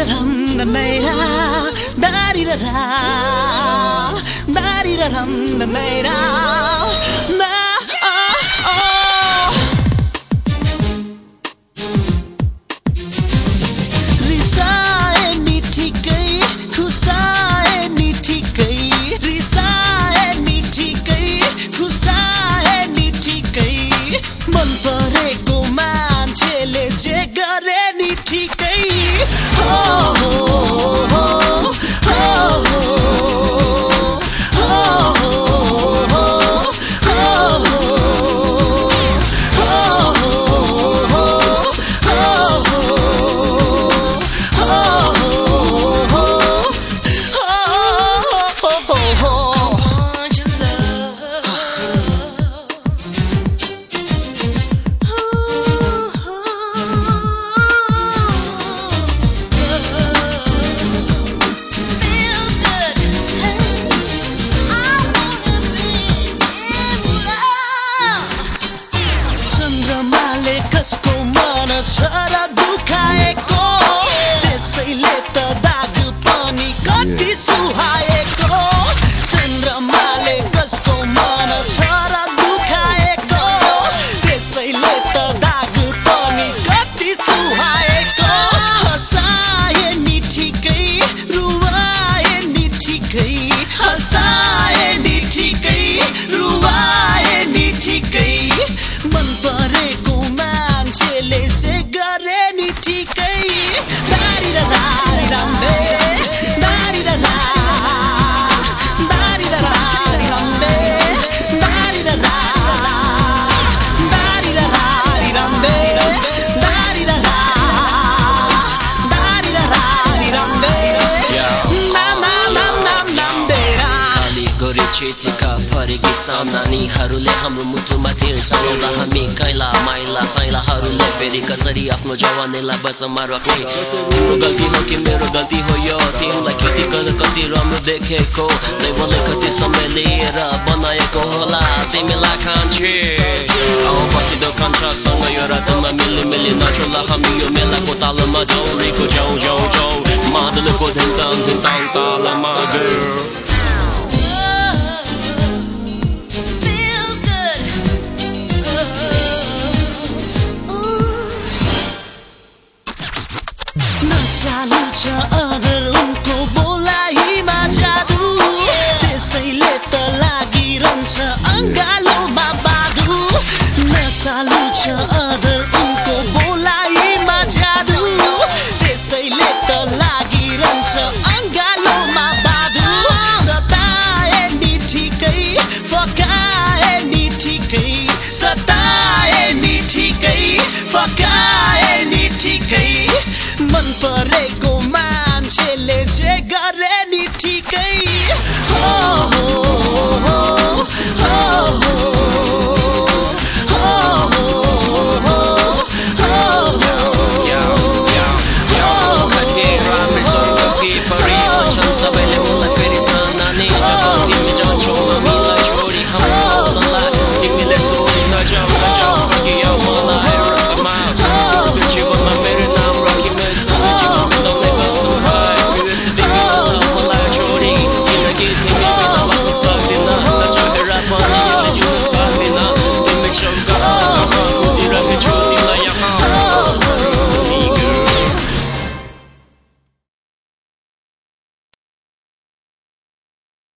da ram da nay ra da di da ra. Da di da ram da nay ra फरेकी सामनानीहरूले हाम्रो मुटुमा तिर चलाउँदा हामी कैला माइला साइलाहरूले फेरि कसरी आफ्नो जवानीलाई बसमा राख्ने तिम्रो गल्ती हो कि मेरो गल्ती हो यो? तिमीलाई खेती गर्दा कति राम्रो देखेको? दैवले कति समय लिएर बनाएको होला? तिमीलाई खान्छे बसिदो कान्छासँग यो रातमा मिली मिली नचुला हामी यो मेलाको तालमा जाउँ। रेको जाउँ जाउँ जाउँ। मादलको धिन्ताङ धिन्ताङ तालमा girl